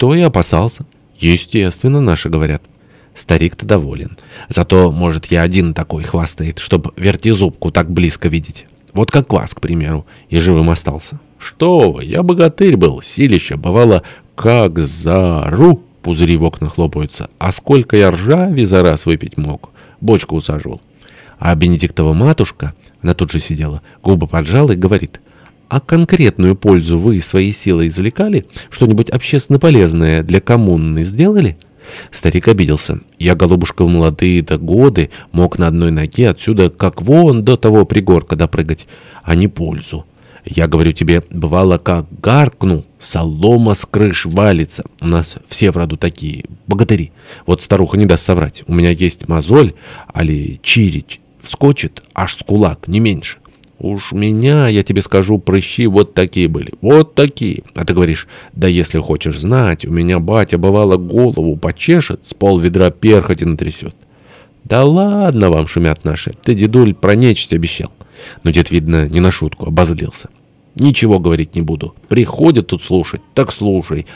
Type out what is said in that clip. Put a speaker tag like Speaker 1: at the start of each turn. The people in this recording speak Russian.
Speaker 1: Никто и опасался. Естественно, наши говорят. Старик-то доволен. Зато, может, я один такой хвастает, чтоб вертизубку так близко видеть. Вот как вас, к примеру, и живым остался. Что вы, я богатырь был, силища, бывало, как зару, пузыри в окна хлопаются. А сколько я ржави за раз выпить мог, бочку усаживал. А Бенедиктова матушка, она тут же сидела, губы поджала и говорит, «А конкретную пользу вы из своей силы извлекали? Что-нибудь общественно полезное для коммуны сделали?» Старик обиделся. «Я, голубушка, в молодые-то годы мог на одной ноге отсюда, как вон до того пригорка допрыгать, а не пользу. Я говорю тебе, бывало, как гаркну, солома с крыш валится. У нас все в роду такие, богатыри. Вот старуха не даст соврать. У меня есть мозоль, али чирич, вскочит, аж с кулак, не меньше. Уж меня, я тебе скажу, прыщи вот такие были, вот такие. А ты говоришь, да если хочешь знать, у меня батя бывало голову почешет, с пол ведра перхоти натрясет. Да ладно вам, шумят наши, ты, дедуль, про нечисть обещал. Но дед, видно, не на шутку, обозлился. Ничего говорить не буду. Приходят тут слушать, так слушай.